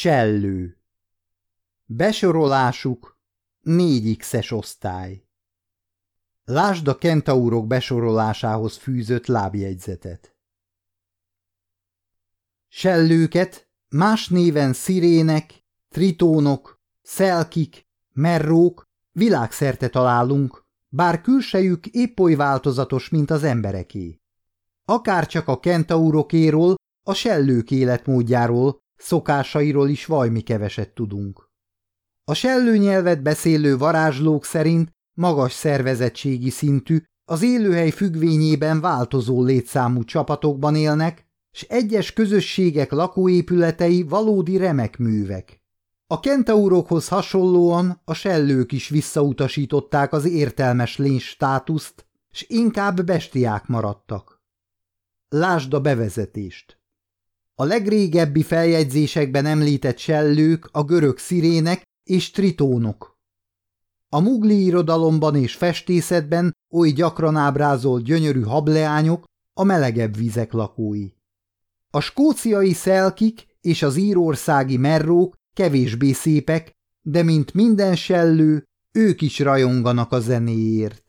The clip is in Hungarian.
Sellő Besorolásuk 4x-es osztály Lásd a kentaurok besorolásához fűzött lábjegyzetet. Sellőket más néven szirének, tritónok, szelkik, merrók világszerte találunk, bár külsejük épp oly változatos, mint az embereké. Akárcsak a kentaurokéról, a sellők életmódjáról, szokásairól is vajmi keveset tudunk. A sellőnyelvet beszélő varázslók szerint magas szervezettségi szintű, az élőhely függvényében változó létszámú csapatokban élnek, s egyes közösségek lakóépületei valódi remek művek. A kentaurokhoz hasonlóan a sellők is visszautasították az értelmes lény státuszt, s inkább bestiák maradtak. Lásd a bevezetést! A legrégebbi feljegyzésekben említett sellők a görög szirének és tritónok. A mugli irodalomban és festészetben oly gyakran ábrázolt gyönyörű hableányok a melegebb vizek lakói. A skóciai szelkik és az írországi merrók kevésbé szépek, de mint minden sellő, ők is rajonganak a zenéért.